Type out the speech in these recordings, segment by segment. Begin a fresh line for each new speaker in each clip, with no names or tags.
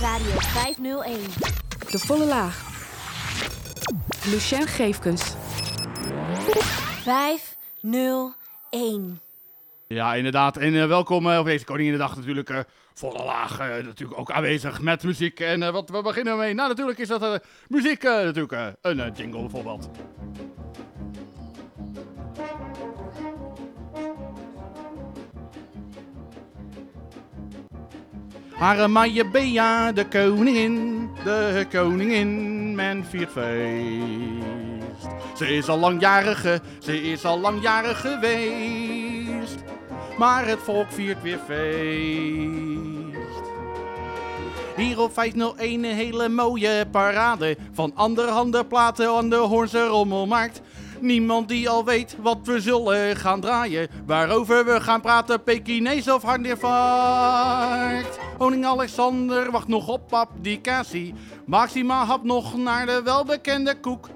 Nieuwsradio 501.
De volle laag. Lucien Geefkens.
501.
Ja, inderdaad. En uh, welkom uh, op deze Koninginnedag natuurlijk. Uh, volle laag natuurlijk ook aanwezig met muziek. En wat we beginnen mee? Nou, natuurlijk is dat muziek natuurlijk. een jingle bijvoorbeeld. Haremaje Bea, de koningin, de koningin, men viert feest. Ze is al langjarige, ze is al langjarig geweest. Maar het volk viert weer feest. Hier op 501 een hele mooie parade. Van anderhande platen aan de Hoornse Rommelmarkt. Niemand die al weet wat we zullen gaan draaien. Waarover we gaan praten, Pekinees of hardeervaart. Koning Alexander wacht nog op abdicatie. Maxima hap nog naar de welbekende koek.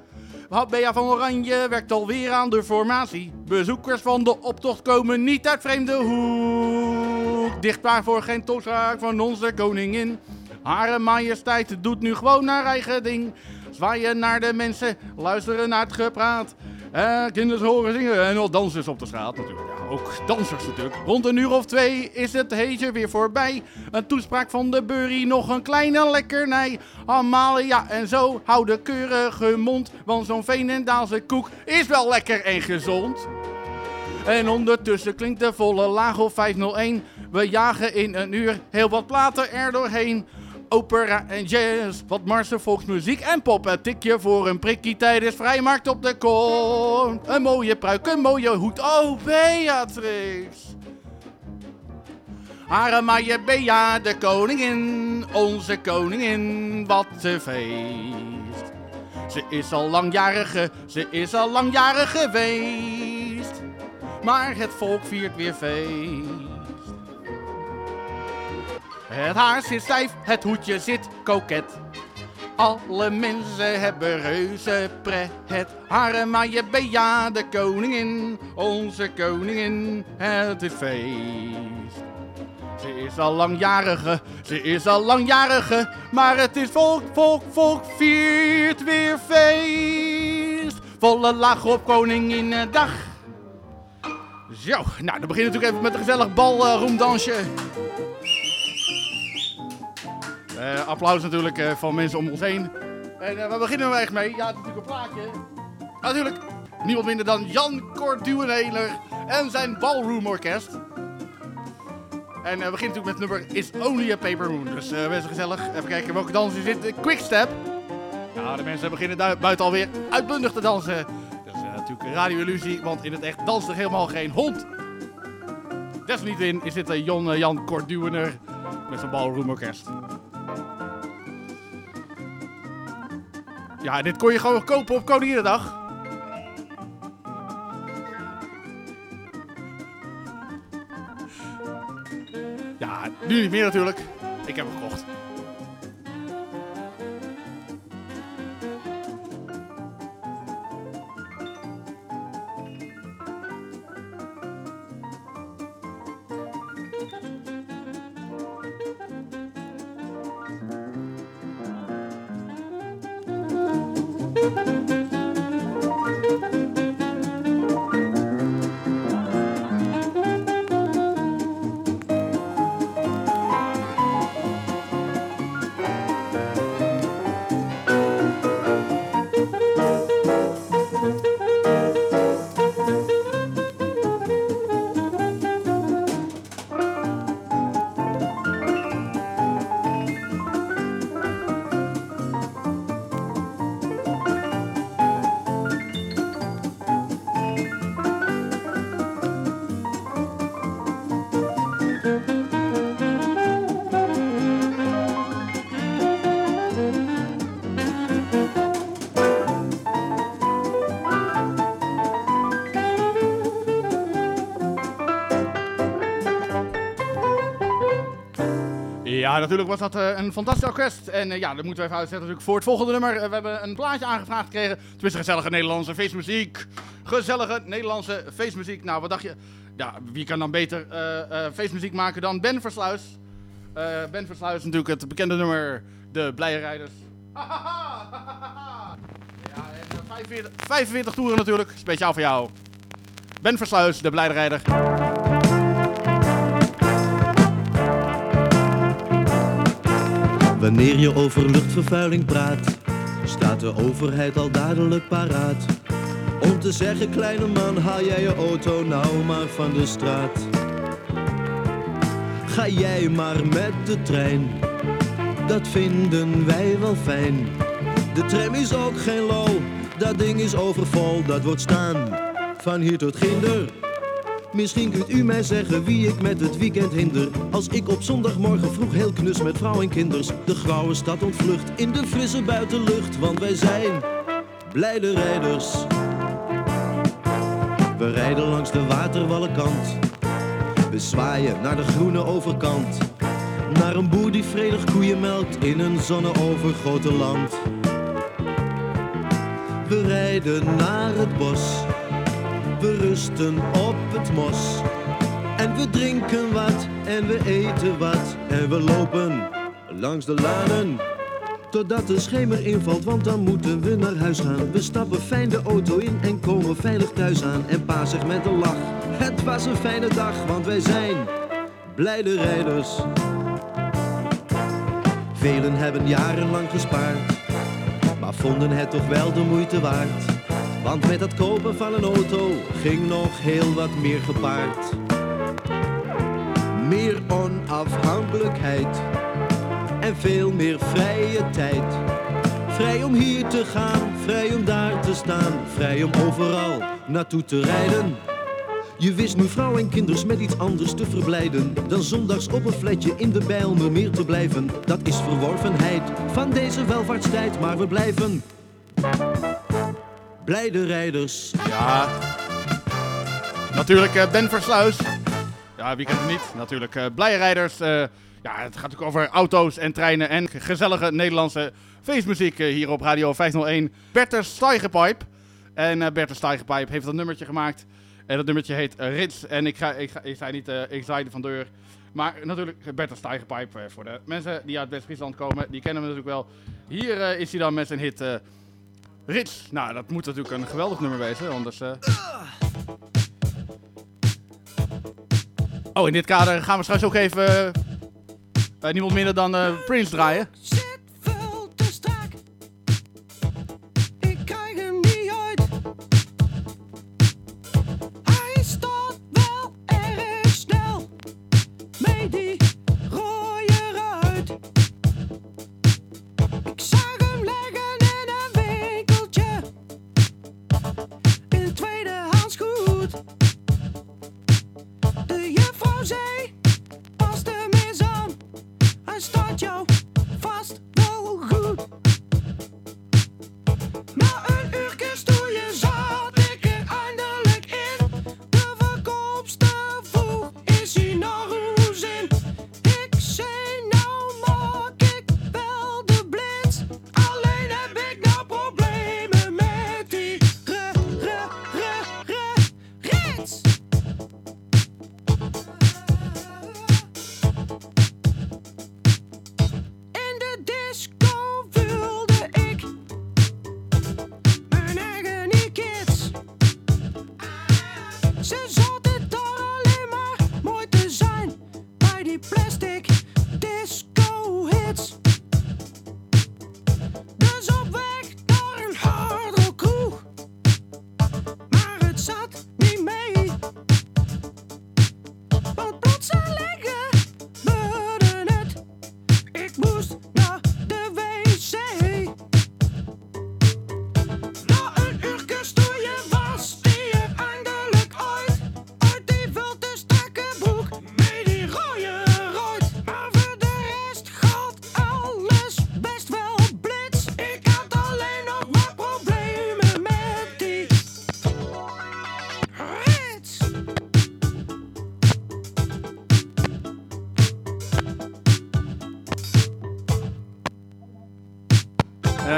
Bea van Oranje werkt alweer aan de formatie. Bezoekers van de optocht komen niet uit vreemde hoek. Dichtbaar voor geen toespraak van onze koningin. Hare majesteit doet nu gewoon haar eigen ding. Zwaaien naar de mensen, luisteren naar het gepraat. Uh, kinderen horen zingen en nog dansers op de straat natuurlijk. Ja, ook dansers natuurlijk. Rond een uur of twee is het heetje weer voorbij. Een toespraak van de burry, nog een kleine lekkernij. Amalia en zo, houden keurige mond. Want zo'n Veenendaalse koek is wel lekker en gezond. En ondertussen klinkt de volle laag op 501. We jagen in een uur heel wat platen er doorheen opera en jazz, wat marsen, volksmuziek en pop. Een tikje voor een prikkie tijdens vrijmarkt op de kom. Een mooie pruik, een mooie hoed, oh Beatrix. Haremaje Bea, de koningin, onze koningin, wat te feest. Ze is al langjarige, ze is al langjarig geweest. Maar het volk viert weer feest. Het haar zit stijf, het hoedje zit koket. Alle mensen hebben reuze pret. Het Haremaje Bea, de koningin, onze koningin, het is feest. Ze is al langjarige, ze is al langjarige, maar het is volk, volk, volk, viert weer feest. Volle lach op Koninginnedag. Zo, nou dan beginnen we natuurlijk even met een gezellig balroemdansje. Uh, applaus natuurlijk uh, van mensen om ons heen. En uh, waar beginnen we echt mee? Ja, is natuurlijk een plaatje. Natuurlijk, niemand minder dan Jan Corduenheler en zijn Ballroom Orkest. En we beginnen natuurlijk met nummer It's Only a Paper Moon. Dus best gezellig. Even kijken welke dans is dit. Quickstep. Ja, de mensen beginnen buiten alweer uitbundig te dansen. Dat is natuurlijk een radio-illusie, want in het echt danst er helemaal geen hond. Desalniettemin is dit Jon, Jan Corduener met zijn Ballroom Orkest. Ja, dit kon je gewoon kopen op Koninginnedag. Ja, nu niet meer natuurlijk. Ik heb hem gekocht. Natuurlijk was dat uh, een fantastisch orkest. En uh, ja, dat moeten we even uitzetten voor het volgende nummer. Uh, we hebben een plaatje aangevraagd gekregen. Tenminste, gezellige Nederlandse feestmuziek. Gezellige Nederlandse feestmuziek. Nou, wat dacht je? Ja, wie kan dan beter feestmuziek maken dan Ben Versluis?
Eh, ben Versluis natuurlijk het bekende nummer De Blije Rijders. ja, en eh, 45, 45 toeren natuurlijk, speciaal voor jou. Ben Versluis, De Blijde Rijder.
Wanneer je over luchtvervuiling praat, staat de overheid al dadelijk paraat. Om te zeggen, kleine man, haal jij je auto nou maar van de straat. Ga jij maar met de trein, dat vinden wij wel fijn. De tram is ook geen lol, dat ding is overvol, dat wordt staan. Van hier tot ginder. Misschien kunt u mij zeggen wie ik met het weekend hinder. Als ik op zondagmorgen vroeg heel knus met vrouw en kinders de grauwe stad ontvlucht in de frisse buitenlucht. Want wij zijn blijde rijders. We rijden langs de waterwallenkant. We zwaaien naar de groene overkant. Naar een boer die vredig koeien melkt in een zonneovergoten land. We rijden naar het bos. We rusten op het mos. En we drinken wat en we eten wat. En we lopen langs de lanen. Totdat de schemer invalt, want dan moeten we naar huis gaan. We stappen fijn de auto in en komen veilig thuis aan. En pa met een lach: Het was een fijne dag, want wij zijn blijde rijders. Velen hebben jarenlang gespaard, maar vonden het toch wel de moeite waard. Want met het kopen van een auto ging nog heel wat meer gepaard. Meer onafhankelijkheid en veel meer vrije tijd. Vrij om hier te gaan, vrij om daar te staan, vrij om overal naartoe te rijden. Je wist nu vrouw en kinders met iets anders te verblijden dan zondags op een flatje in de Bijlmermeer te blijven. Dat is verworvenheid van deze welvaartstijd, maar we blijven blijde rijders.
Ja. Natuurlijk eh, Ben Versluis. Ja, wie kent hem niet? Natuurlijk eh Blije Rijders. eh, ja, het gaat natuurlijk over auto's en treinen en gezellige Nederlandse feestmuziek hier op Radio 501. Bertus Steigerpipe. En Bertus Steigerpipe heeft dat nummertje gemaakt. En dat nummertje heet Rits. En ik, ga, ik, ga, ik zei niet, ik zei van deur. Maar natuurlijk Bertus Steigerpipe. voor de mensen die uit West-Friesland komen, die kennen hem natuurlijk wel. Hier is hij dan met zijn hit Rits. Nou, dat moet natuurlijk een geweldig nummer wezen, anders... eh, Oh, in dit kader gaan we straks ook even eh, niemand minder dan eh, Prince draaien.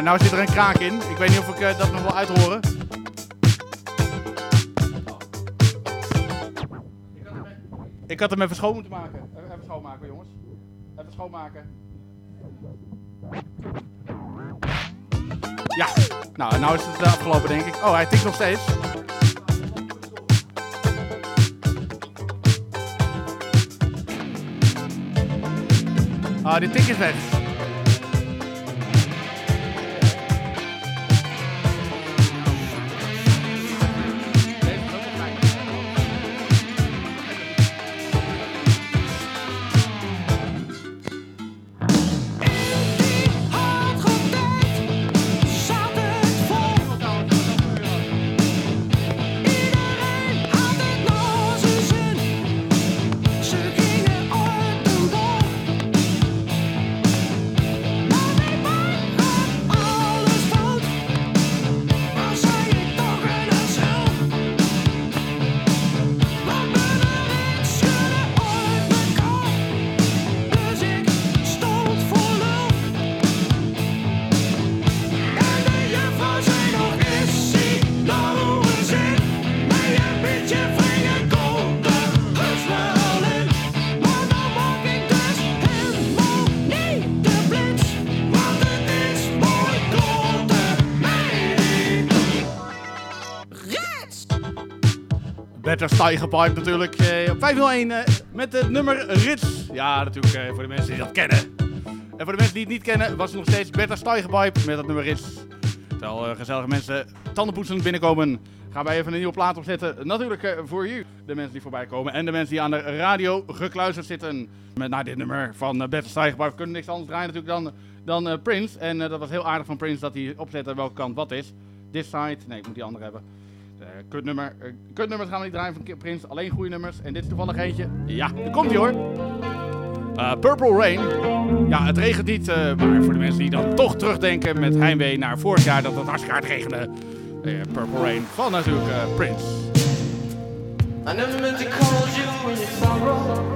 Nou
zit er een kraak in. Ik weet niet of ik eh, dat nog wil uithoren. Ik had hem even schoon moeten maken. Eh, Even schoonmaken, jongens.
Even schoonmaken. Ja, nou, nou is het afgelopen denk ik. Oh, hij tikt nog steeds. Ah, die tik is weg. Better Steigerpipe natuurlijk eh, op 501 eh, met het nummer Rits. Ja, natuurlijk eh, voor de mensen die dat kennen. En voor de mensen die het niet kennen, was het nog steeds Better Steigerpipe met het nummer Rits. Terwijl eh, gezellige mensen tandenpoetsen binnenkomen, gaan wij even een nieuwe plaat opzetten. Natuurlijk eh, voor u, de mensen die voorbij komen. En de mensen die aan de radio gekluisterd zitten. Met naar dit nummer van uh, Steigerpipe kunnen niks anders draaien natuurlijk dan, dan Prince. En dat was heel aardig van Prince dat hij opzette welke kant wat is. This side, nee ik moet die andere hebben. Uh, kutnummer. Uh, kutnummers gaan we niet draaien van Prins. Alleen goede nummers. En dit is toevallig eentje. Ja, daar komt ie hoor. Uh, Purple Rain. Ja, het regent niet. eh, maar voor de mensen die dan toch terugdenken met heimwee naar vorig jaar dat het hartstikke hard regende. eh, Purple Rain van natuurlijk eh, Prince.
I never meant to call you sorrow.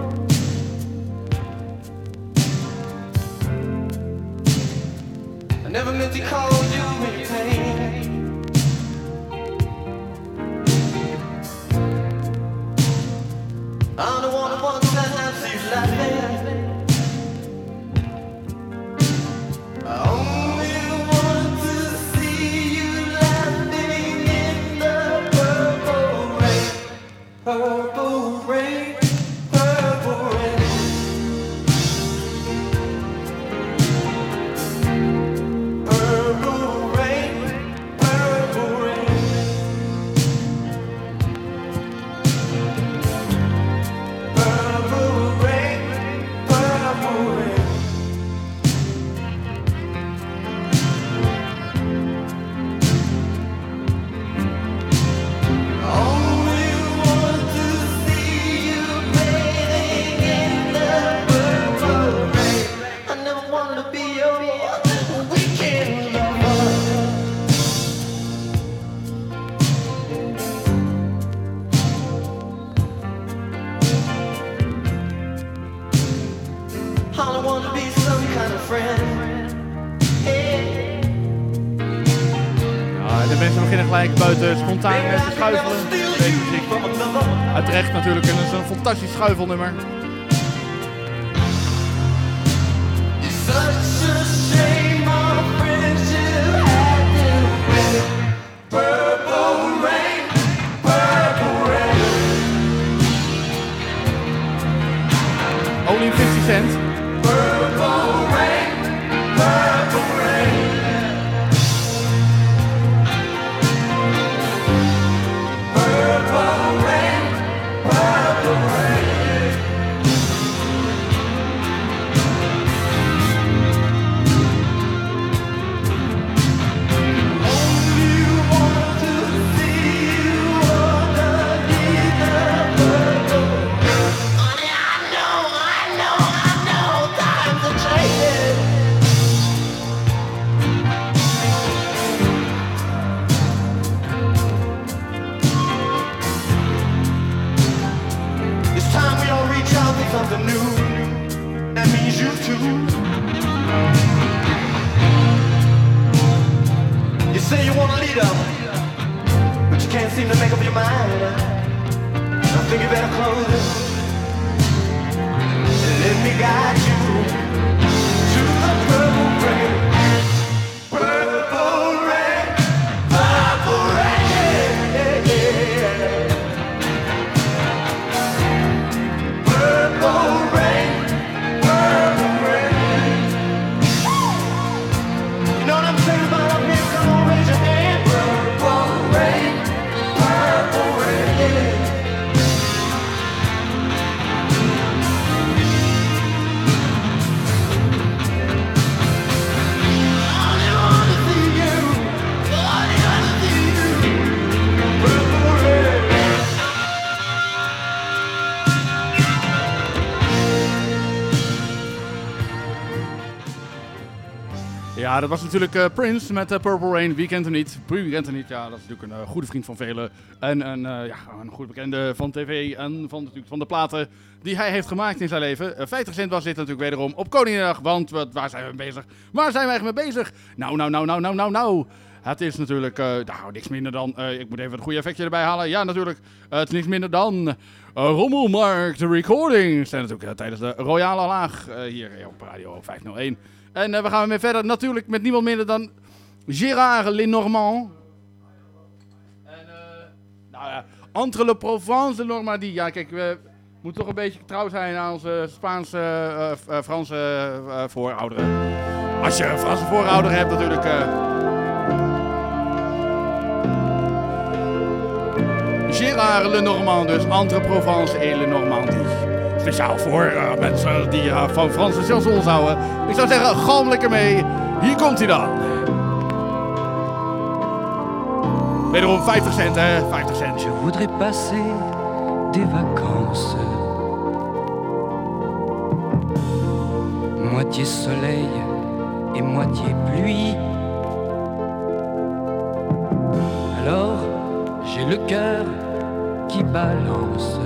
I never meant to call you pain.
Gelijk buiten spontaan te schuifelen. Deze muziek. Uit terecht natuurlijk. En het is een fantastisch schuifelnummer. Dat was natuurlijk eh, Prince met eh, Purple Rain. Wie kent hem niet? Wie kent hem niet? Ja, dat is natuurlijk een eh, goede vriend van velen. En een, ja, een goed bekende van tv en van, natuurlijk van de platen die hij heeft gemaakt in zijn leven. Eh 50 cent was dit natuurlijk wederom op Koninginnedag. Want wat, waar zijn we mee bezig? Waar zijn we eigenlijk mee bezig? Nou, nou, nou, nou, nou, nou, nou. Het is natuurlijk, nou, niks minder dan, ik moet even het goede effectje erbij halen. Ja, natuurlijk, het is niks minder dan uh, Rommelmarkt Recordings. En natuurlijk tijdens de Royale Laag hier op Radio 501. En eh, we gaan weer verder natuurlijk met niemand minder dan Gérard Lenormand. En, eh, nou ja, Entre le Provence de Normandie. Ja, kijk, we moeten toch een beetje trouw zijn aan onze Spaanse, eh, voorouderen. Als je een Franse voorouder hebt natuurlijk... Gérard Lenormand, dus entre Provence et le Normandie. Speciaal voor eh, mensen die eh, van Franse chansons houden. Ik zou zeggen, galm lekker mee. Hier komt hij dan. Wederom 50 cent, hè? 50 cent.
Je voudrais passer des vacances. Moitié soleil et moitié pluie. Alors, j'ai le cœur qui balance.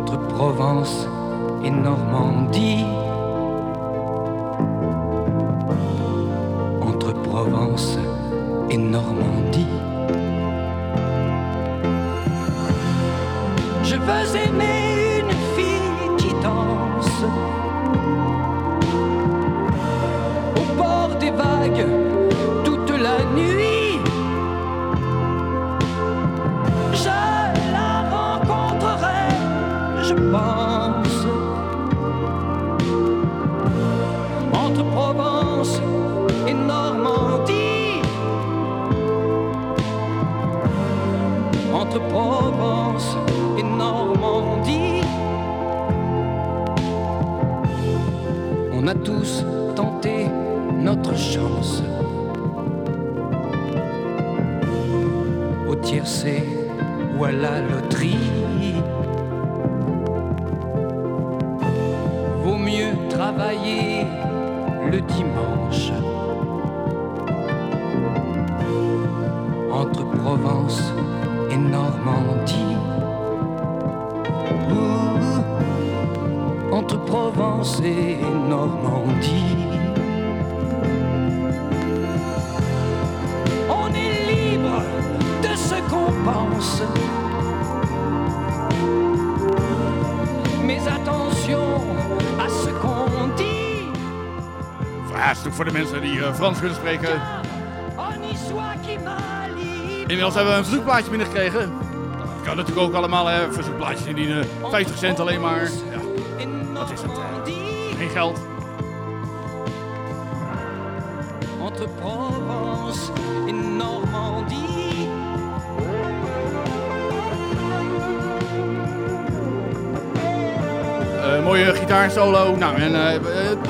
Entre Provence et Normandie. tous.
Voor de mensen die eh, Frans kunnen spreken. Inmiddels hebben we een verzoekplaatje binnengekregen. Je kan natuurlijk ook allemaal hè, verzoekplaatjes indienen. 50 cent alleen maar. Ja,
Wat
is het, geen geld.
Entre Provence et Normandie.
Eh, mooie gitaarsolo. Nou, en eh,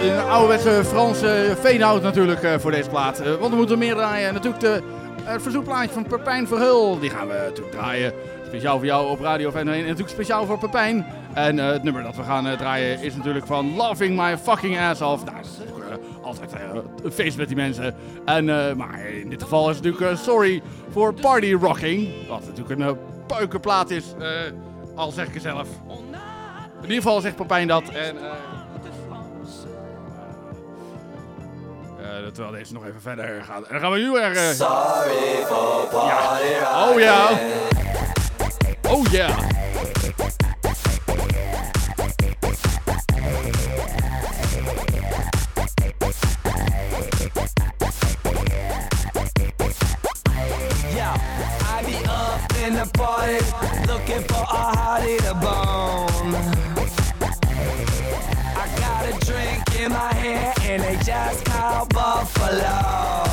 een ouderwetse Franse veenhout natuurlijk eh, voor deze plaat. Eh, want we moeten meer draaien. Natuurlijk de, het verzoekplaatje van Pepijn Verhul. Die gaan we natuurlijk draaien. Speciaal voor jou op Radio 501. En natuurlijk speciaal voor Pepijn. En eh, het nummer dat we gaan draaien is natuurlijk van Loving My Fucking Ass Off. Nou, dat is eh, altijd een feest met die mensen. En, maar in dit geval is het natuurlijk Sorry voor Party Rocking. Wat natuurlijk een peukenplaat is. al zeg ik het zelf. In ieder geval zegt Papijn dat. En, terwijl deze nog even verder gaat. En dan gaan we nu weer... eh,
Sorry for party
ja. Oh ja. Oh ja.
Yeah, I be up in the party, looking for a hottie to bone. And they just called Buffalo.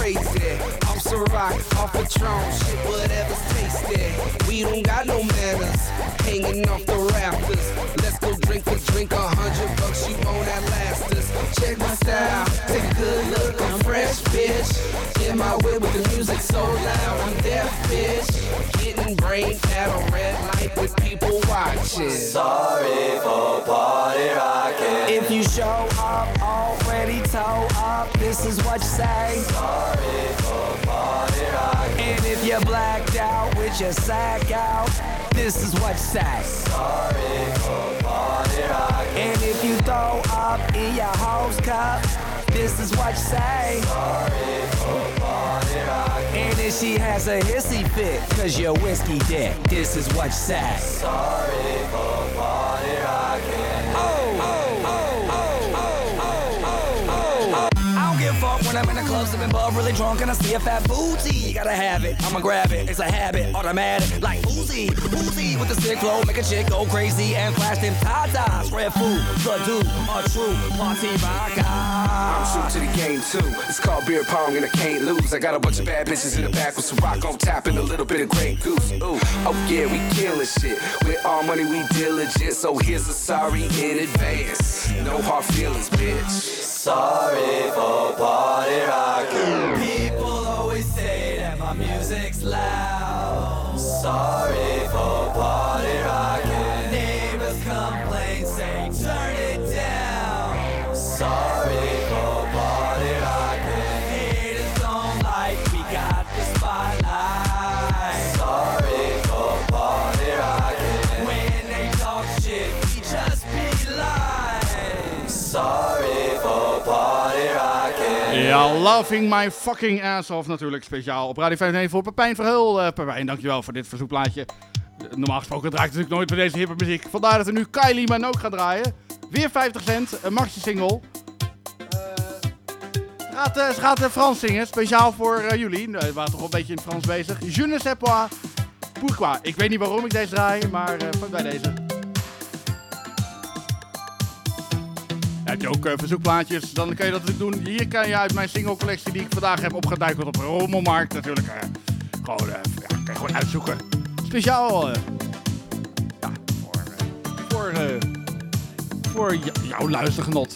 Crazy. Off Ciroc, off Patron, shit, whatever's tasty. We don't got no manners, hanging off the rafters. Let's go drink for drink, a hundred bucks, you won't outlast us. Check my style, take a good look, I'm fresh, bitch. In my way with the music so loud, I'm deaf, bitch. Getting brain at a red light with people watching.
Sorry for party rocking.
If you show up already toe up, this is what you say.
Sorry for party rocking.
And if you're blacked out with your sack out, this is what you say.
Sorry for party.
And if you throw up in your hose cup, this is what you say.
Sorry for.
And if she has a hissy fit, cause you're whiskey dick, this is what you say.
Sorry for
When I'm in the club, sipping bub, really drunk, and I see a fat booty. Gotta have it, I'ma grab it. It's a habit, automatic, like Uzi, Uzi with the sick flow, make a chick go crazy and flash them tatas. Red food, the dude, a true party rocker.
I'm true to the game too. It's called beer pong and I can't lose. I got a bunch of bad bitches in the back with some rock on top and a little bit of Grey Goose. Ooh, oh yeah, we killing shit. With all money we diligent, so here's a sorry in advance. No hard feelings, bitch.
Sorry for party rocking.
People always say that my music's loud.
Sorry for party rocking.
Neighbors complain, say turn it down.
Sorry
Ja, Loving My Fucking Ass Off natuurlijk speciaal op Radio 59 voor Pepijn Verheul. Eh Pepijn, dankjewel voor dit verzoekplaatje. Normaal gesproken draait natuurlijk nooit bij deze hippe muziek. Vandaar dat we nu Kylie Minogue gaat draaien. Weer 50 cent, een Maxje single. Eh, gaat, eh, ze gaat eh, Frans zingen, speciaal voor jullie. Nou, we waren toch wel een beetje in Frans bezig. Je ne sais pas pourquoi. Ik weet niet waarom ik deze draai, maar eh, bij deze. Heb je ook eh, verzoekplaatjes, dan kan je dat doen. Hier kan je uit mijn singlecollectie die ik vandaag heb opgeduikeld op Rommelmarkt natuurlijk. eh, gewoon, eh, ja, kan je gewoon uitzoeken. Speciaal ja, voor, voor, voor jou- jouw luistergenot.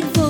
paid for.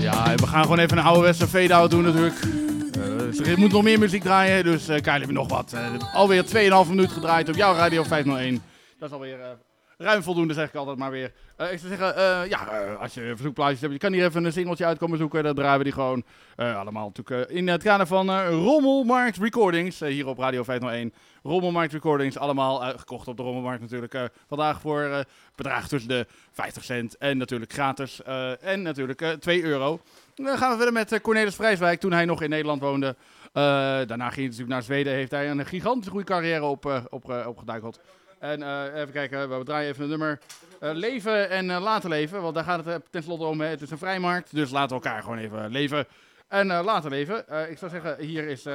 Ja, we gaan gewoon even een oude fade-out doen natuurlijk. Eh, er moet nog meer muziek draaien, dus uh, Kyle, heb je nog wat? Uh, alweer 2,5 minuut gedraaid op jouw radio 501. Dat is alweer... Uh, ruim voldoende, zeg ik altijd maar weer. Ik zou zeggen, ja, als je verzoekplaatjes hebt, je kan hier even een singeltje uitkomen zoeken. Dan draaien we die gewoon allemaal natuurlijk in het kader van Rommelmarkt Recordings hier op Radio 501. Rommelmarkt Recordings, allemaal eh, gekocht op de Rommelmarkt natuurlijk. eh, vandaag voor eh bedrag tussen de 50 cent en natuurlijk gratis. en natuurlijk eh 2 euro. Dan gaan we verder met Cornelis Vrijswijk toen hij nog in Nederland woonde. Daarna ging hij natuurlijk naar Zweden. Heeft hij een gigantische goede carrière op, op, opgeduikeld. En even kijken, we draaien even een nummer. Leven en laten leven, want daar gaat het tenslotte om. Hè. Het is een vrijmarkt, dus laten we elkaar gewoon even leven en laten leven. Ik zou zeggen, hier is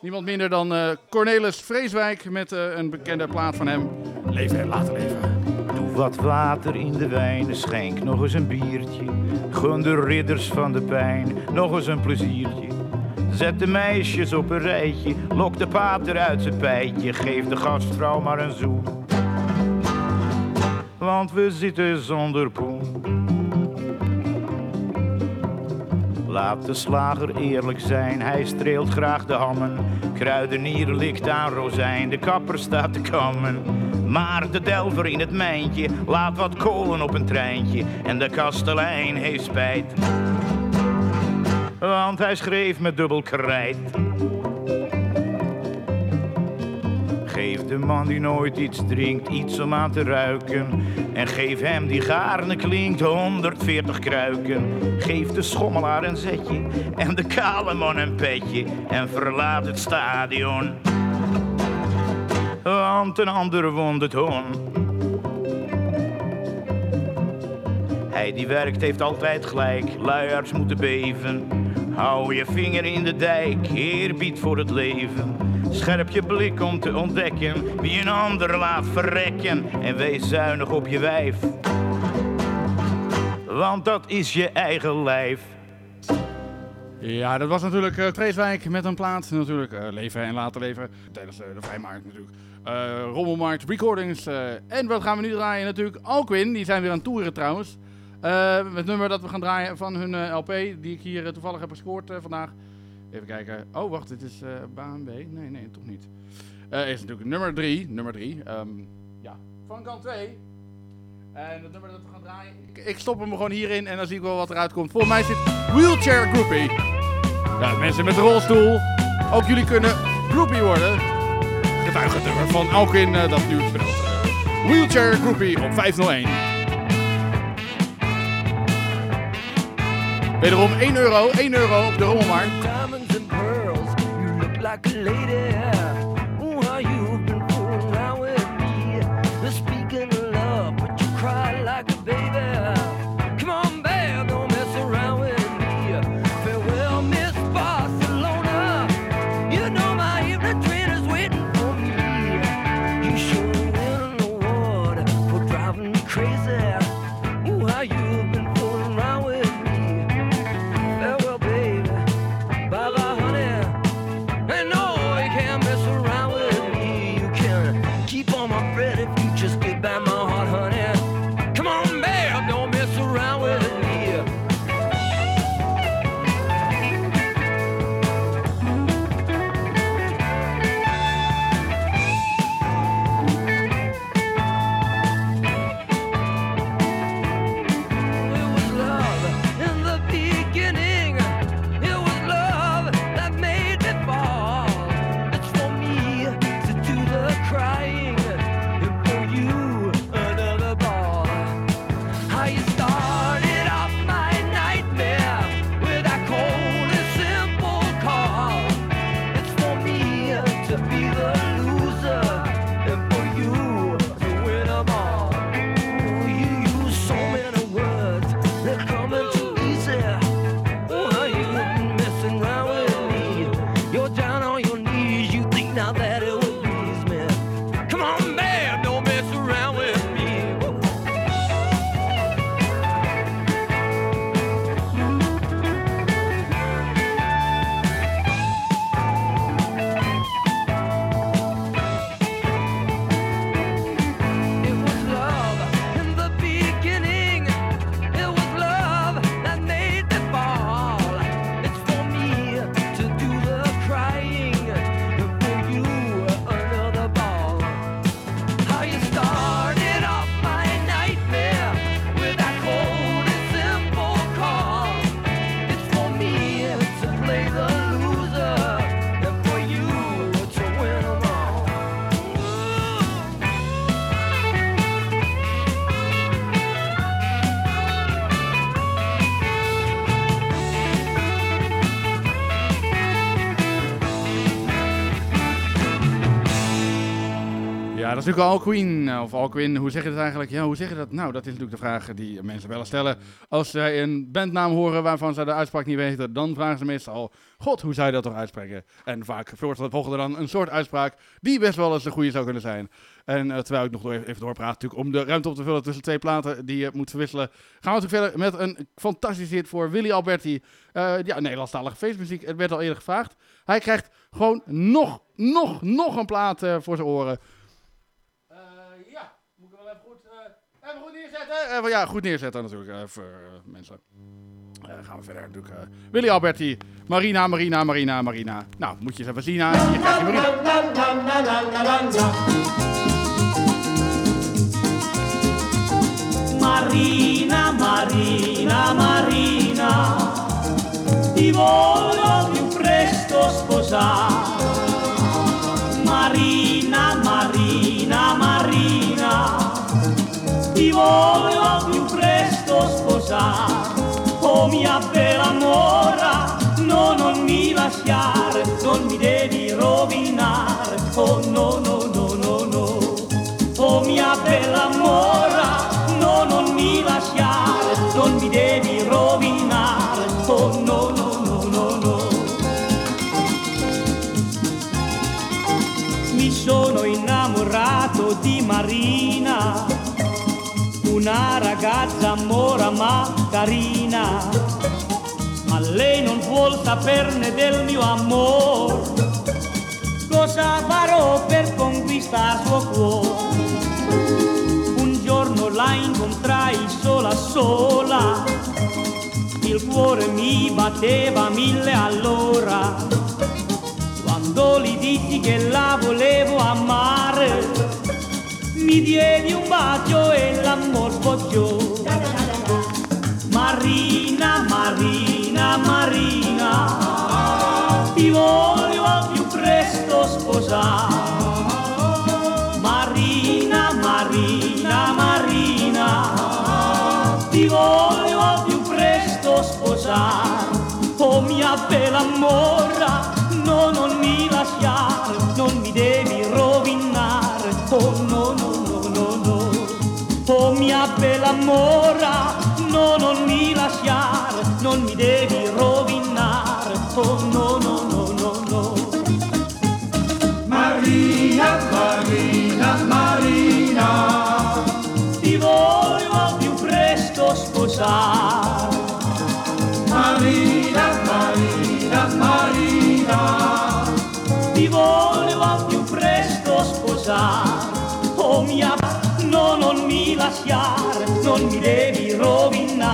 niemand minder dan eh, Cornelis Vreeswijk met eh, een bekende plaat van hem. Leven en laten leven.
Doe wat water in de wijn, schenk nog eens een biertje. Gun de ridders van de pijn nog eens een pleziertje. Zet de meisjes op een rijtje, lok de pater uit zijn pijtje. Geef de gastvrouw maar een zoen. Want we zitten zonder poen. Laat de slager eerlijk zijn, hij streelt graag de hammen. Kruidenier likt aan rozijn, de kapper staat te kammen. Maar de delver in het mijntje laat wat kolen op een treintje. En de kastelein heeft spijt. Want hij schreef met dubbel krijt. Geef de man die nooit iets drinkt iets om aan te ruiken. En geef hem die gaarne klinkt 140 kruiken. Geef de schommelaar een zetje en de kale man een petje. En verlaat het stadion. Want een ander won het hon. Hij die werkt heeft altijd gelijk, luiaards moeten beven. Hou je vinger in de dijk, eerbied voor het leven. Scherp je blik om te ontdekken wie een ander laat verrekken. En wees zuinig op je wijf. Want dat is je eigen lijf.
Ja, dat was natuurlijk eh Vreeswijk met een plaat. Natuurlijk eh, leven en laten leven. Tijdens eh, de vrijmarkt natuurlijk. Rommelmarkt Recordings. en wat gaan we nu draaien? Natuurlijk Alquin. Die zijn weer aan toeren trouwens. Het nummer dat we gaan draaien van hun LP. Die ik hier toevallig heb gescoord vandaag. Even kijken. Oh, wacht. Dit is eh baan B. Nee, nee, toch niet. Eh is natuurlijk nummer 3. Nummer 3. ja. Van kant 2. En het nummer dat we gaan draaien. Ik, ik stop hem gewoon hierin en dan zie ik wel wat eruit komt. Volgens mij zit Wheelchair Groupie. Ja, mensen met rolstoel. Ook jullie kunnen groupie worden. Getuige nummer van Alkin eh, dat nu. Eh, Wheelchair Groupie op 501. Wederom 1 euro, 1 euro op de rommelmarkt.
diamonds
natuurlijk All Queen, eh, of All Queen, hoe zeg je dat eigenlijk? Ja, hoe zeg je dat? Nou, dat is natuurlijk de vraag die mensen wel stellen. Als zij een bandnaam horen waarvan ze de uitspraak niet weten, dan vragen ze meestal, god, hoe zou je dat toch uitspreken? En vaak volgt er dan een soort uitspraak die best wel eens een goede zou kunnen zijn. En eh, terwijl ik nog door, even doorpraat, natuurlijk om de ruimte op te vullen tussen twee platen die je moet verwisselen, gaan we natuurlijk verder met een fantastisch hit voor Willy Alberti. Eh ja, Nederlandstalige feestmuziek, het werd al eerder gevraagd. Hij krijgt gewoon nog, nog, nog een plaat eh, voor zijn oren. Eh, ja, moet ik wel even goed, eh, even goed neerzetten. Eh, ja, goed neerzetten natuurlijk eh, voor eh, mensen. Gaan we verder natuurlijk. Willy Alberti, Marina, Marina, Marina, Marina. Nou, moet je eens even zien. hè. Hier krijg je Marina.
Marina, Marina, Marina, ti voglio più presto sposare. Marina, Marina, Marina, voglio più presto sposare. Oh mia bella mora, no, non mi lasciare, non mi devi mora ma carina, ma lei non vuol saperne del mio amore. Cosa farò per conquistar suo cuore? Un giorno la incontrai sola sola, il cuore mi batteva mille all'ora. Quando gli dissi che la volevo amare, mi diedi un bacio e l'amor poggiò. Marina, Marina, ti voglio al più presto sposare. Marina, Marina, Marina, ti voglio al più presto sposare. Oh mia bella mora, no, non mi lasciare, non mi devi rovinare. Oh no, no, no, no, no. Oh mia bella mora, no, non mi lasciare, non mi devi rovinare. Oh no, no, no, no, no. Marina, Marina, Marina, ti voglio al più presto sposare. Marina, Marina, Marina, ti voglio al più presto sposare. Oh mia, no, non mi lasciare, non mi devi rovinare.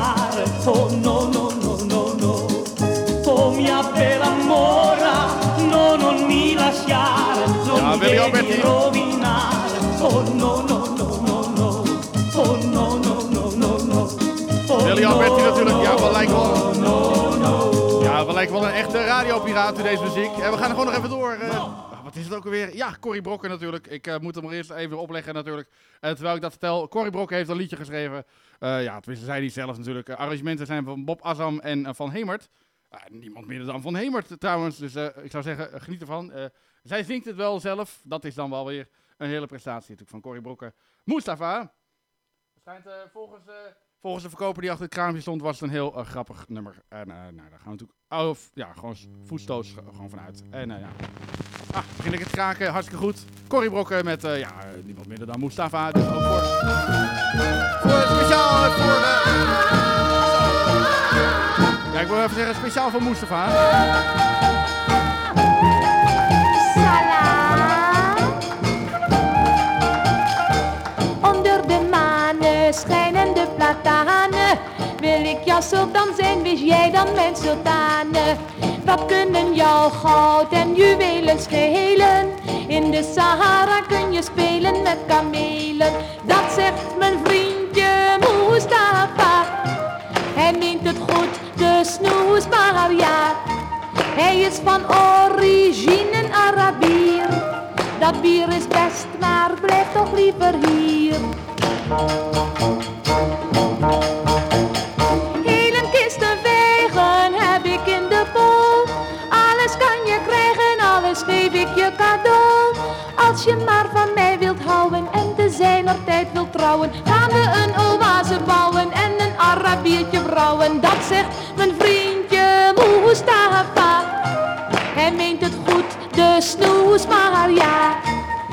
Ja, we lijken wel een echte radiopiraat in deze muziek. En we gaan er gewoon nog even door. eh. Wat is het ook alweer? Ja, Corrie Brokken natuurlijk. Ik eh, moet hem er eerst even opleggen natuurlijk. Eh, terwijl ik dat vertel, Corrie Brokken heeft een liedje geschreven. Ja, tenminste, zij die zelf natuurlijk. Arrangementen zijn van Bob Azam en Van Hemert. Niemand minder dan Van Hemert trouwens. Dus ik zou zeggen, geniet ervan. Zij zingt het wel zelf. Dat is dan wel weer een hele prestatie natuurlijk van Corrie Brokken. Mustafa. Schijnt volgens... Volgens de verkoper die achter het kraampje stond, was het een heel eh, grappig nummer. En eh, nou, daar gaan we natuurlijk of, ja, gewoon s- voetstoot g- gewoon vanuit. En eh, ja, ah, begin ik het kraken, hartstikke goed. Corrie Brokken met, ja, niemand minder dan Mustafa. Dus ook voor, voor speciaal voor... eh, ja, ik wil even zeggen, speciaal voor Mustafa.
Onder de manen schijnende platanen. Wil ik jouw sultan zijn, wees jij dan mijn sultane. Wat kunnen jouw goud en juwelen schelen? In de Sahara kun je spelen met kamelen. Dat zegt mijn vriendje Mustafa. Hij meent het goed, de snoes maar ja. Hij is van origine Arabier. Dat bier is best, maar blijf toch liever hier. Als je maar van mij wilt houden, wil trouwen, gaan we een oase bouwen en een Arabiertje brouwen. Dat zegt mijn vriendje Mustafa. Hij meent het goed, de snoes maar ja.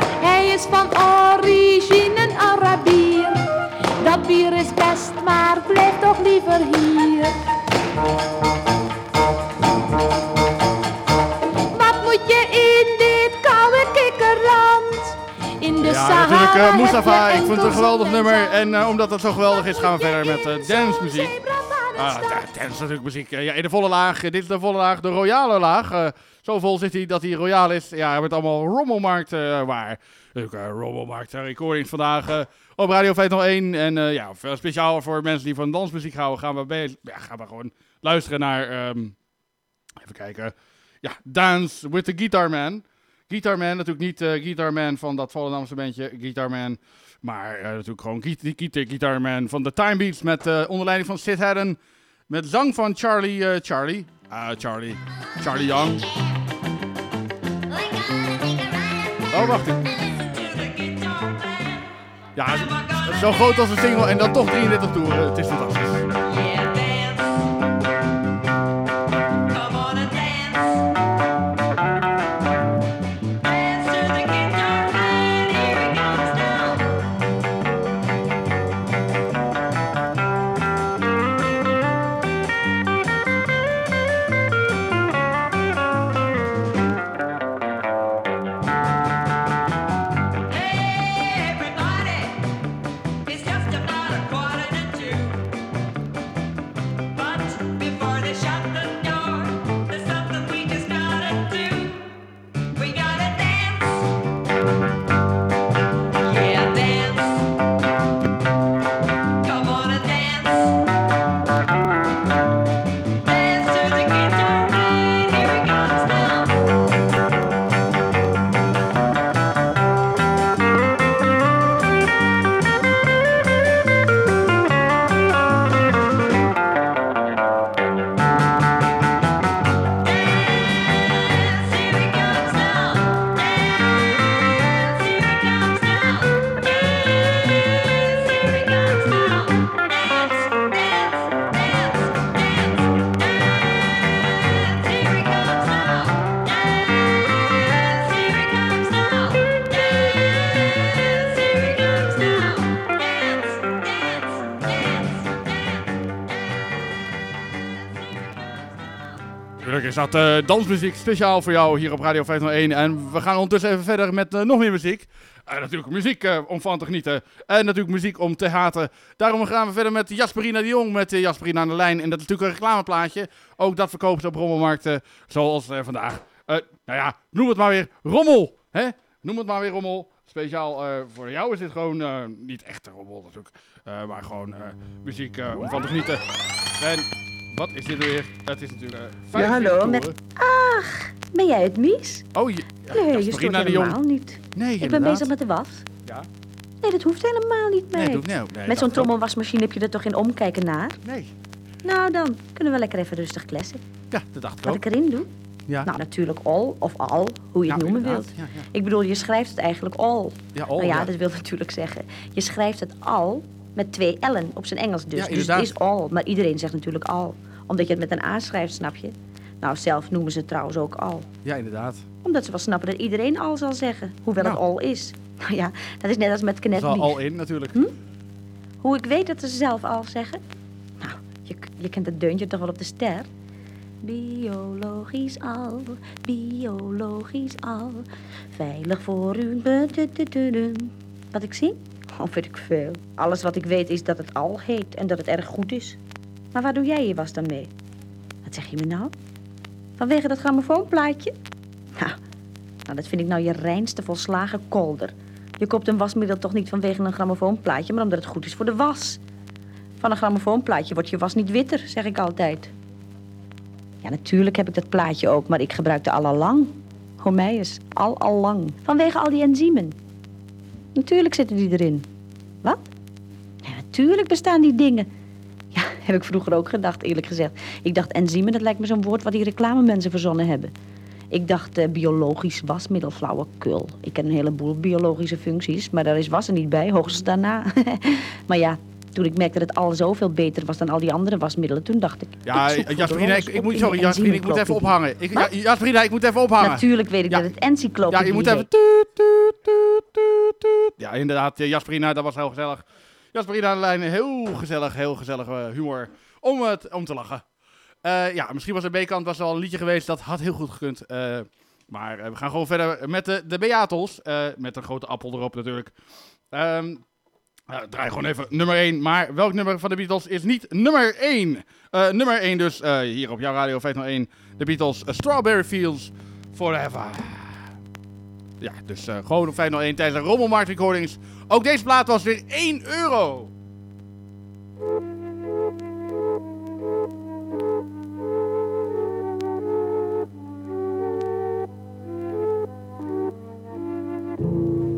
Hij is van origine een Arabier. Dat bier is
Eh,
je
Mustafa. Ik vond het een geweldig nummer. En eh, omdat het zo geweldig is, gaan we verder met uh, dancemuziek. Ah, da- dance natuurlijk muziek. Eh, ja, in de volle laag. Eh, dit is de volle laag, de royale laag. Eh, zo vol zit hij dat hij royaal is. Ja, met allemaal rommelmarkt eh, waar. Uh, rommelmarkt eh, recordings vandaag eh, op Radio 501. En eh, ja, veel speciaal voor mensen die van dansmuziek houden, gaan we, ja, gaan we gewoon luisteren naar... ehm, even kijken. Ja, Dance with the Guitar Man. Guitar Man, natuurlijk niet eh Guitar Man van dat Volendamse bandje Guitar Man. Maar eh, natuurlijk gewoon Guitar, Man van de Time Beats met eh onder leiding van Sid Haddon. Met zang van Charlie, eh, Charlie. Ah, Charlie. Charlie Young. Oh, wacht. Ja, zo groot als een single en dan toch 33 toeren. Het is fantastisch. Dat eh, dansmuziek speciaal voor jou hier op Radio 501. En we gaan ondertussen even verder met eh, nog meer muziek. Eh, natuurlijk muziek om van te genieten. En natuurlijk muziek om te haten. Daarom gaan we verder met Jasperina de Jong met uh, Jasperina aan de lijn. En dat is natuurlijk een reclameplaatje. Ook dat verkoopt op rommelmarkten zoals vandaag. Nou ja, noem het maar weer rommel. Hè? Noem het maar weer rommel. Speciaal voor jou is dit gewoon niet echt rommel natuurlijk. maar gewoon muziek om van te genieten. En wat is dit weer? Het is natuurlijk... eh,
Ja,
45
hallo, met... Ach, ben jij het Mies?
Oh, je,
Nee, je helemaal niet.
Nee,
Ik ben bezig met de was.
Ja.
Nee, dat hoeft helemaal niet mee.
Nee, doe- nee, nee,
met zo'n trommelwasmachine heb je er toch geen omkijken naar?
Nee.
Nou, dan kunnen we lekker even rustig kletsen.
Ja, dat dacht ik
Wat
ook.
ik erin doe?
Ja.
Nou, natuurlijk al of al, hoe je het
Nou,
noemen
inderdaad,
wilt.
ja, ja.
Ik bedoel, je schrijft het eigenlijk al.
Ja, al,
Nou ja,
ja.
dat wil natuurlijk zeggen. Je schrijft het al met twee L'en op zijn Engels dus.
Ja,
dus het is al, maar iedereen zegt natuurlijk al. Omdat je het met een A schrijft, snap je? Nou, zelf noemen ze het trouwens ook al.
Ja, inderdaad.
Omdat ze wel snappen dat iedereen al zal zeggen. Hoewel het al is. Nou ja, dat is net als met knetlief.
al, in natuurlijk.
Hm? Hoe ik weet dat ze zelf al zeggen? Nou, je, je kent het deuntje toch wel op de ster? Biologisch al, biologisch al, veilig voor u. Wat ik zie? Oh, weet ik veel. Alles wat ik weet is dat het al heet en dat het erg goed is. Maar waar doe jij je was dan mee? Wat zeg je me nou? Vanwege dat grammofoonplaatje? Nou, dat vind ik nou je reinste volslagen kolder. Je koopt een wasmiddel toch niet vanwege een grammofoonplaatje, maar omdat het goed is voor de was. Van een grammofoonplaatje wordt je was niet witter, zeg ik altijd. Ja, natuurlijk heb ik dat plaatje ook, maar ik gebruikte al. Homeus, al al lang. Vanwege al die enzymen. Natuurlijk zitten die erin. Natuurlijk bestaan die dingen. Ja, heb ik vroeger ook gedacht, eerlijk gezegd. Ik dacht enzymen, dat lijkt me zo'n woord wat die reclamemensen verzonnen hebben. Ik dacht eh, biologisch wasmiddel, flauwekul. Ik ken een heleboel biologische functies, maar daar is wassen niet bij, hoogstens daarna. maar ja, toen ik merkte dat het al zoveel beter was dan al die andere wasmiddelen, toen dacht ik...
Ja, Jasperina, ik, ik
op
moet, sorry, Jasperina, ik moet even ophangen. Ik, ja, Jasperina, ik moet even ophangen.
Natuurlijk weet ik dat het encyclopedie
Ja, je moet even... Ja, inderdaad, eh, Jasperina, dat was heel gezellig. Jasperina aan de lijn, heel gezellig, heel gezellig eh, humor om, het, om te lachen. Eh, ja, misschien was de B-kant was wel een liedje geweest, dat had heel goed gekund. Eh, maar we gaan gewoon verder met de, de Beatles, met een grote appel erop natuurlijk. Ehm eh, draai gewoon even nummer 1. Maar welk nummer van de Beatles is niet nummer 1? Eh, nummer 1 dus hier op jouw radio 501. De Beatles Strawberry Fields Forever. Ja, dus eh, gewoon op 501 tijdens de Rommelmarkt Recordings. Ook deze plaat was weer 1 euro.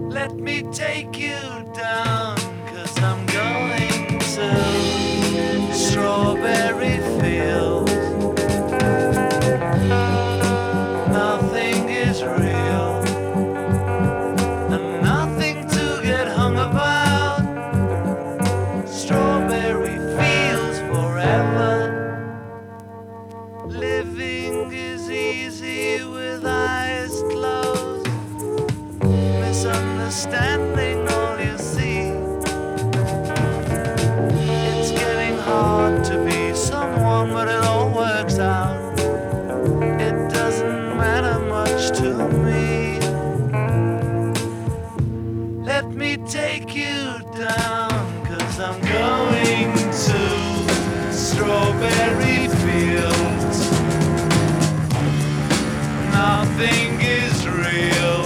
Let me take you down, Nothing is real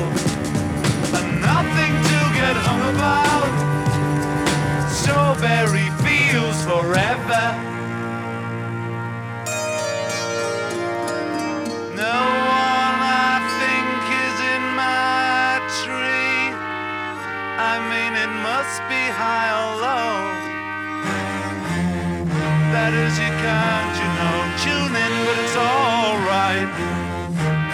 and nothing to get hung about. Strawberry fields forever. No one I think is in my tree. I mean, it must be high or low. That is, you can't, you know, tune in, but it's alright.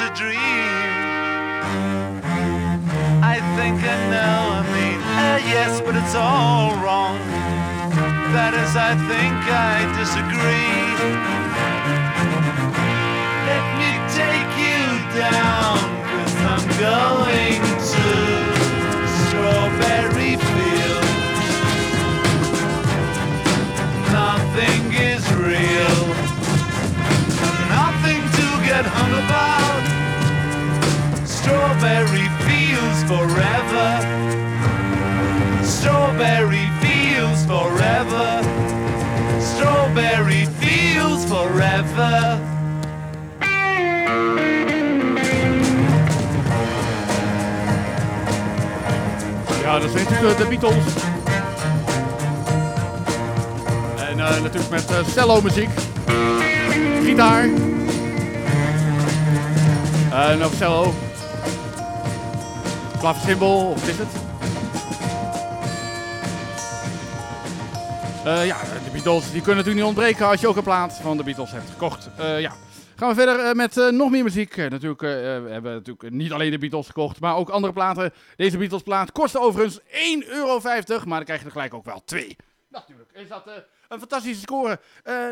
It's a dream. I think I know, I mean, uh, yes, but it's all wrong. That is, I think I disagree. Let me take you down, cause I'm going to Strawberry Fields. Nothing is real, nothing to get hung about. Strawberry fields forever. Strawberry fields forever. Strawberry fields forever.
Ja, dat zijn natuurlijk eh, de Beatles. En eh, natuurlijk met eh, cello muziek. Gitaar. En op cello. Klaversymbol, of is het? Eh, ja, de Beatles die kunnen natuurlijk niet ontbreken als je ook een plaat van de Beatles hebt gekocht. Eh, ja. Gaan we verder eh, met nog meer muziek. Natuurlijk, we hebben natuurlijk niet alleen de Beatles gekocht, maar ook andere platen. Deze Beatles plaat kostte overigens 1,50 euro, maar dan krijg je er gelijk ook wel twee. Natuurlijk is dat een fantastische score.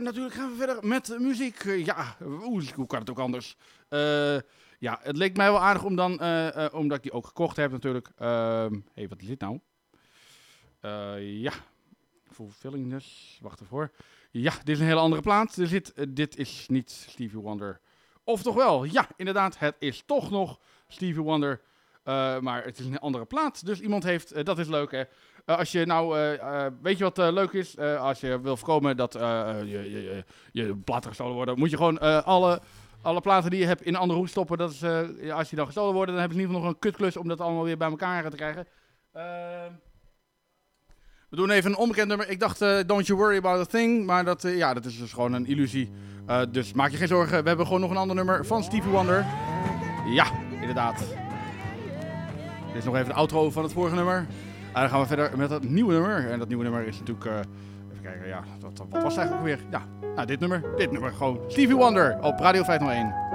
Natuurlijk gaan we verder met muziek. Ja, hoe kan het ook anders? Eh, ja, het leek mij wel aardig om dan, eh, eh, omdat ik die ook gekocht heb natuurlijk. Hé, hey, wat is dit nou? Eh, ja, Fulfillingness. Wacht ervoor. Ja, dit is een hele andere plaat. Er zit, dit is niet Stevie Wonder. Of toch wel? Ja, inderdaad, het is toch nog Stevie Wonder.
Maar het is een andere plaat. Dus iemand heeft, dat is leuk hè. Als je nou, weet je wat leuk is? Als je wil voorkomen dat je, je, je, je gestolen worden, moet je gewoon alle, alle platen die je hebt in andere hoek stoppen. Dat is, eh, als die dan gestolen worden, dan heb je in ieder geval nog een kutklus om dat allemaal weer bij elkaar te krijgen. Ehm, we doen even een onbekend nummer. Ik dacht, eh, don't you worry about a thing. Maar dat, eh, ja, dat is dus gewoon een illusie. Dus maak je geen zorgen. We hebben gewoon nog een ander nummer van Stevie Wonder. Ja, inderdaad. Dit is nog even de outro van het vorige nummer. Dan gaan we verder met het nieuwe nummer. En dat nieuwe nummer is natuurlijk... kijken, ja, wat, was het eigenlijk weer? Ja, nou, dit nummer. Dit nummer gewoon. Stevie Wonder op Radio 501.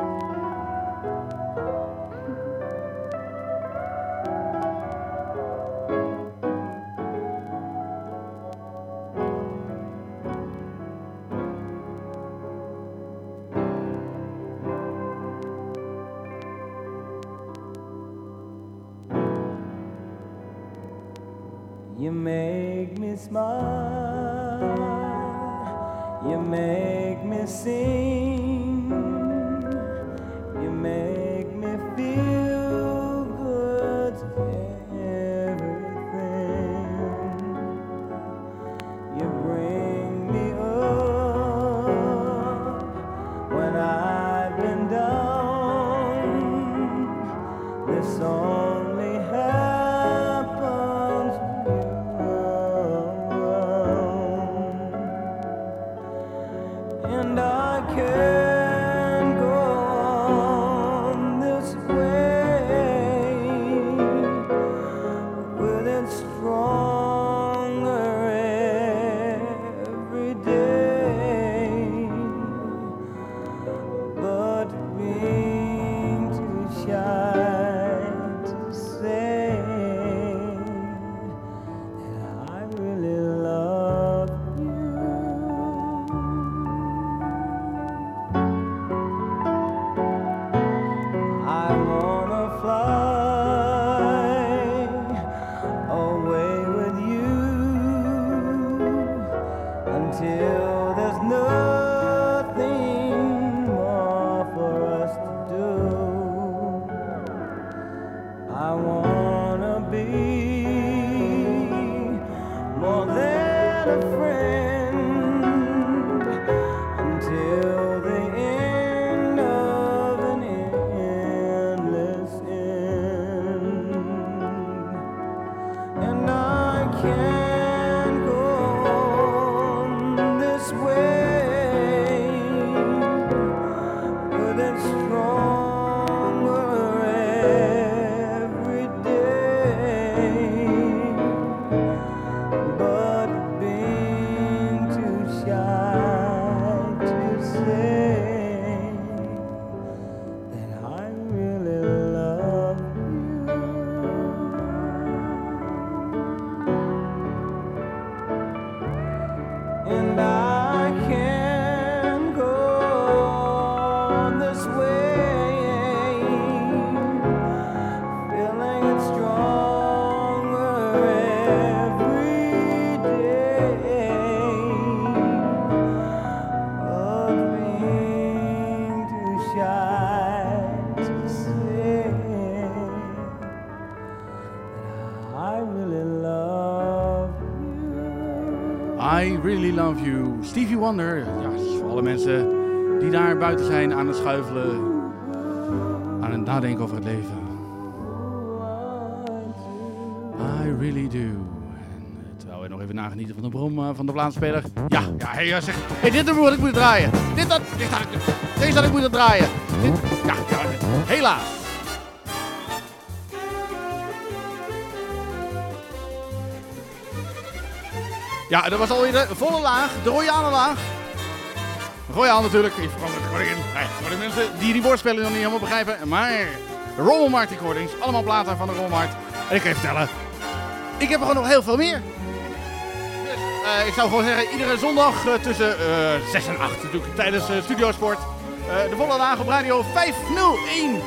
Wonder. Ja, voor alle mensen die daar buiten zijn aan het schuifelen. Aan het nadenken over het leven. I really do. En, eh, terwijl we nog even nagenieten van de brom eh, van de plaatspeler. Ja, ja, eh, zegt... Hé, hey, dit nummer ik moet draaien. Dit, dat, dit had ik, deze had ik moeten draaien. Dit, ja, ja, helaas. Ja, dat was alweer de volle laag, de royale laag. Royaal natuurlijk, de koningin. Nee, voor de mensen die die woordspelling nog niet helemaal begrijpen. Maar de Rommelmarkt recordings, allemaal platen van de Rommelmarkt. En ik kan je vertellen, ik heb er gewoon nog heel veel meer. Dus, ik zou gewoon zeggen, iedere zondag eh, tussen eh 6 en 8 natuurlijk tijdens Studiosport. de volle laag op radio 501.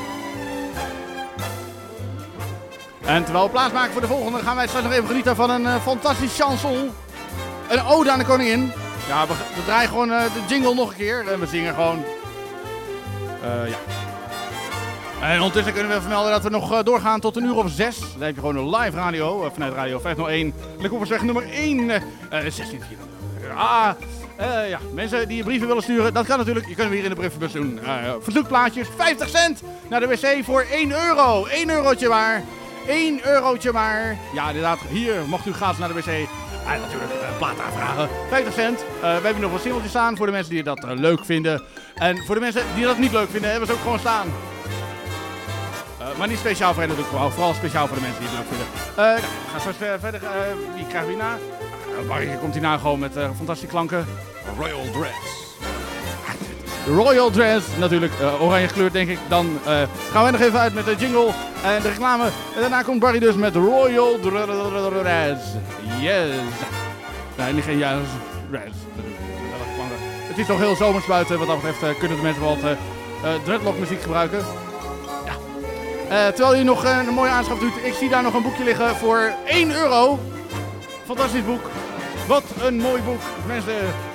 En terwijl we plaatsmaken voor de volgende, gaan wij straks nog even genieten van een fantastisch chanson. Een ode aan de koningin. Ja, we, draaien gewoon eh, de jingle nog een keer en we zingen gewoon. eh, ja.
En ondertussen kunnen we vermelden dat we nog eh, doorgaan tot een uur of zes. Dan heb je gewoon een live radio vanuit Radio 501. De Koepersweg nummer 1, eh, eh, 16 Ah, eh, ja, mensen die brieven willen sturen, dat kan natuurlijk. Je kunt hem hier in de brievenbus doen. Eh, verzoekplaatjes, 50 cent naar de wc voor 1 euro. 1 eurotje maar. 1 eurotje maar. Ja, inderdaad, hier mocht u gratis naar de wc. En natuurlijk uh, plaat aanvragen. 50 cent. Eh, we hebben nog wat singeltjes staan voor de mensen die dat eh, leuk vinden. En voor de mensen die dat niet leuk vinden, hebben ze ook gewoon staan. Eh, maar niet speciaal voor hen natuurlijk, vooral, speciaal voor de mensen die het leuk vinden. Eh, nou, we gaan straks eh, verder. Eh, wie krijgen we hierna? Uh, komt hierna gewoon met eh, fantastische klanken. Royal Dress. Royal Dress, natuurlijk eh, oranje gekleurd denk ik. Dan eh, gaan wij nog even uit met de jingle en de reclame. En daarna komt Barry dus met Royal Dress. Yes. Nee, niet geen juist. Dress. Het is toch heel zomers buiten. Wat dat betreft eh, kunnen de mensen wat uh, dreadlock muziek gebruiken. Ja. Uh, terwijl je nog uh, een mooie aanschaf doet. Ik zie daar nog een boekje liggen voor 1 euro. Fantastisch boek. Wat een mooi boek. Mensen,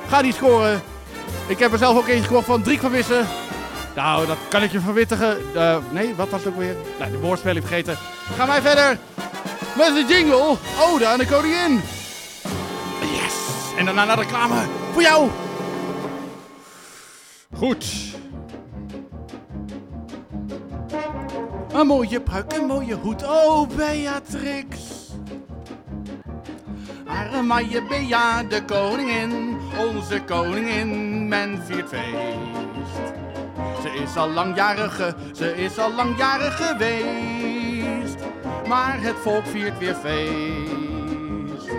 ga die scoren. Ik heb er zelf ook eentje gekocht van Drie van Wissen. Nou, dat kan ik je verwittigen. Uh, nee, wat was het ook weer? Nou, de woordspeling vergeten. Gaan wij verder met de jingle. Ode aan de koningin. Yes. En daarna naar de reclame. Voor jou. Goed. Een mooie pruik, een mooie hoed. Oh, Beatrix. Armaje Bea, de koningin, onze koningin, men viert feest. Ze is al langjarige, ze is al langjarig geweest, maar het volk viert weer feest.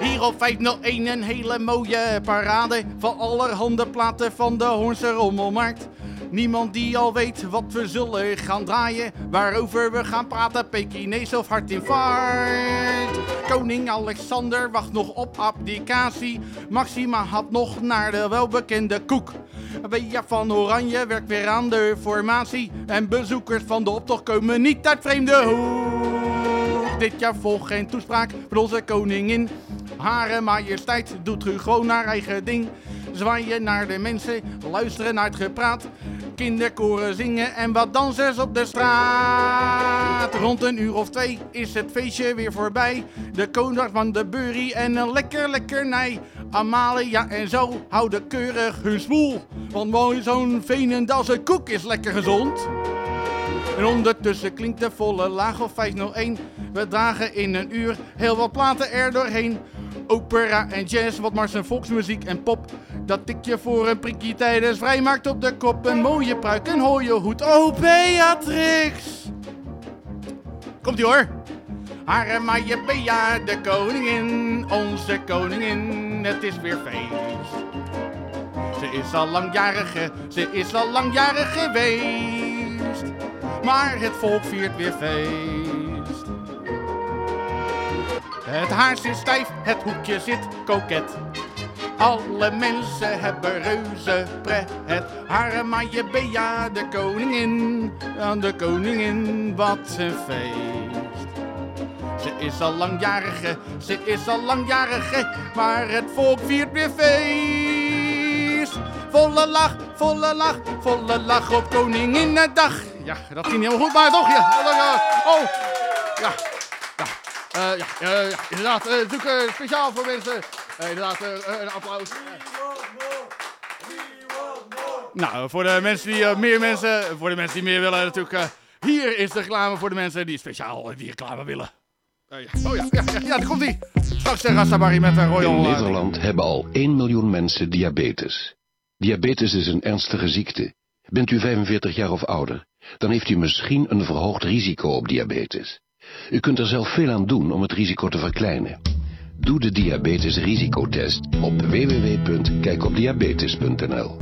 Hier op 501 een hele mooie parade van allerhande platen van de Hoornse Rommelmarkt. Niemand die al weet wat we zullen gaan draaien. Waarover we gaan praten, Pekinees of hartinfarct. Koning Alexander wacht nog op abdicatie. Maxima had nog naar de welbekende koek. Bea van Oranje werkt weer aan de formatie. En bezoekers van de optocht komen niet uit vreemde hoek. Dit jaar volgt geen toespraak van onze koningin. Hare majesteit doet u gewoon haar eigen ding. Zwaaien naar de mensen, luisteren naar het gepraat. Kinderkoren zingen en wat dansers op de straat. Rond een uur of twee is het feestje weer voorbij. De koning van de burrie en een lekker lekkernij. Amalia en zo houden keurig hun spoel. Want mooi zo'n Veenendalse koek is lekker gezond. En ondertussen klinkt de volle laag op 501. We dragen in een uur heel wat platen er doorheen. Opera en jazz, wat mars en volksmuziek en pop. Dat tik je voor een prikkie tijdens vrijmarkt op de kop. Een mooie pruik, een hooie hoed. Oh, Beatrix! Komt-ie hoor. Hare Bea, de koningin, onze koningin, het is weer feest. Ze is al langjarige, ze is al langjarig geweest. Maar het volk viert weer feest. Het haar zit stijf, het hoekje zit koket. Alle mensen hebben reuze pret. Hare maaie Bea, de koningin, de koningin, wat een feest. Ze is al langjarige, ze is al langjarige, maar het volk viert weer feest. Volle lach, volle lach, volle lach op Koninginnedag. Ja, dat ging helemaal goed, maar toch? Ja, oh, ja, ja, uh, ja, uh, ja inderdaad, uh, speciaal voor mensen. Inderdaad, uh, een applaus. Nou, voor de mensen die, uh, meer mensen, voor de mensen die meer willen natuurlijk, uh, hier is de reclame voor de mensen die speciaal die reclame willen. Uh, ja. Oh ja, ja, ja, ja, daar komt ie. Straks zeggen Sabari met de Royal...
In Nederland hebben al 1 miljoen mensen diabetes. Diabetes is een ernstige ziekte. Bent u 45 jaar of ouder, dan heeft u misschien een verhoogd risico op diabetes. U kunt er zelf veel aan doen om het risico te verkleinen. Doe de diabetesrisicotest op www.kijkopdiabetes.nl